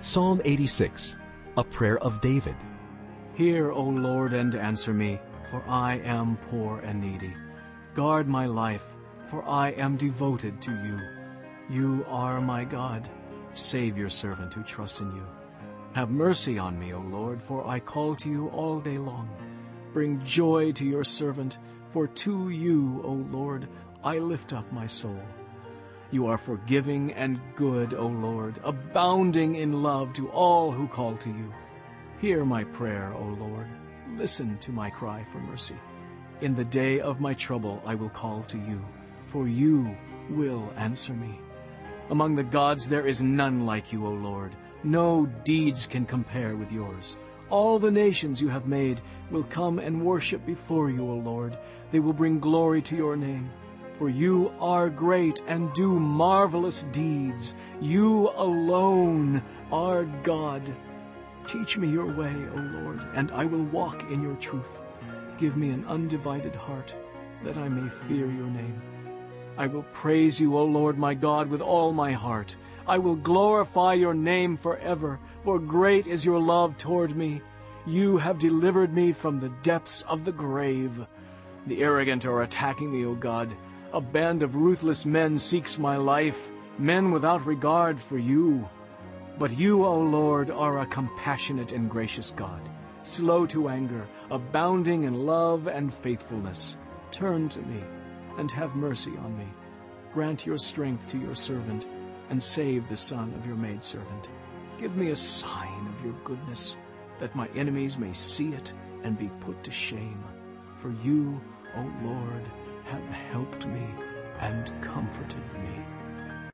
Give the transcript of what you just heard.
Psalm 86, a prayer of David. Hear, O Lord, and answer me, for I am poor and needy. Guard my life, for I am devoted to you. You are my God. Save your servant who trusts in you. Have mercy on me, O Lord, for I call to you all day long. Bring joy to your servant, for to you, O Lord, I lift up my soul. You are forgiving and good, O Lord, abounding in love to all who call to you. Hear my prayer, O Lord. Listen to my cry for mercy. In the day of my trouble I will call to you, for you will answer me. Among the gods there is none like you, O Lord. No deeds can compare with yours. All the nations you have made will come and worship before you, O Lord. They will bring glory to your name. For you are great and do marvelous deeds. You alone are God. Teach me your way, O Lord, and I will walk in your truth. Give me an undivided heart, that I may fear your name. I will praise you, O Lord my God, with all my heart. I will glorify your name forever, for great is your love toward me. You have delivered me from the depths of the grave. The arrogant are attacking me, O God. A band of ruthless men seeks my life, men without regard for you. But you, O Lord, are a compassionate and gracious God, slow to anger, abounding in love and faithfulness. Turn to me and have mercy on me. Grant your strength to your servant, and save the son of your maidservant. Give me a sign of your goodness, that my enemies may see it and be put to shame. For you, O Lord, have helped me comforted me.